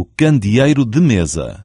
o candeeiro de mesa.